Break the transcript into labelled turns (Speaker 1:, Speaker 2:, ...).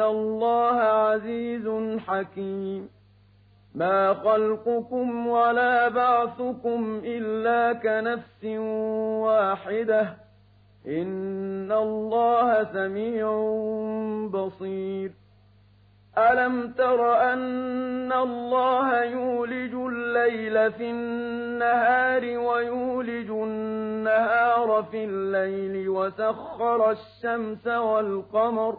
Speaker 1: الله عزيز حكيم ما خلقكم ولا بعثكم إلا كنفس واحدة إن الله سميع بصير ألم تر أن الله يولج الليل في النهار ويولج النهار في الليل وسخر الشمس والقمر